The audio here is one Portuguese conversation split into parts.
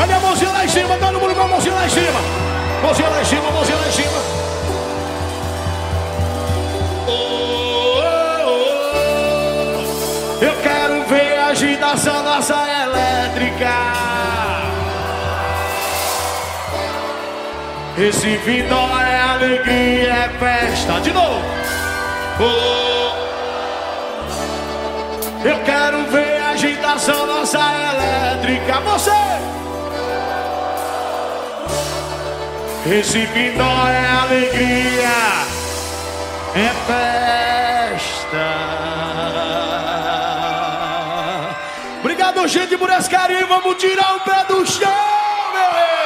Cadê a mãozinha lá em cima? Todo mundo com a mãozinha lá em cima. Mãozinha lá em cima, mãozinha lá em cima. Oh, oh, oh. Eu quero ver a agitação nossa elétrica. Esse vinó é alegria, é festa. De novo. Oh, eu quero ver a agitação nossa elétrica. Você. Esse vinó é alegria, é festa. Obrigado, gente, por esse carinho. Vamos tirar o pé do chão, meu rei.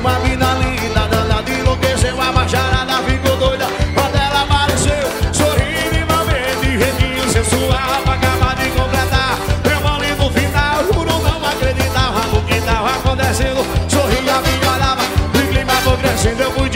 Uma mina linda, dana de enlouqueceu, a macharada ficou doida quando ela apareceu, sorrindo igualmente, jeitinho sensual, acaba de completar. Eu ali no final, juro não acreditava no que tava acontecendo, sorria, me olhava, o clima foi crescendo, eu fui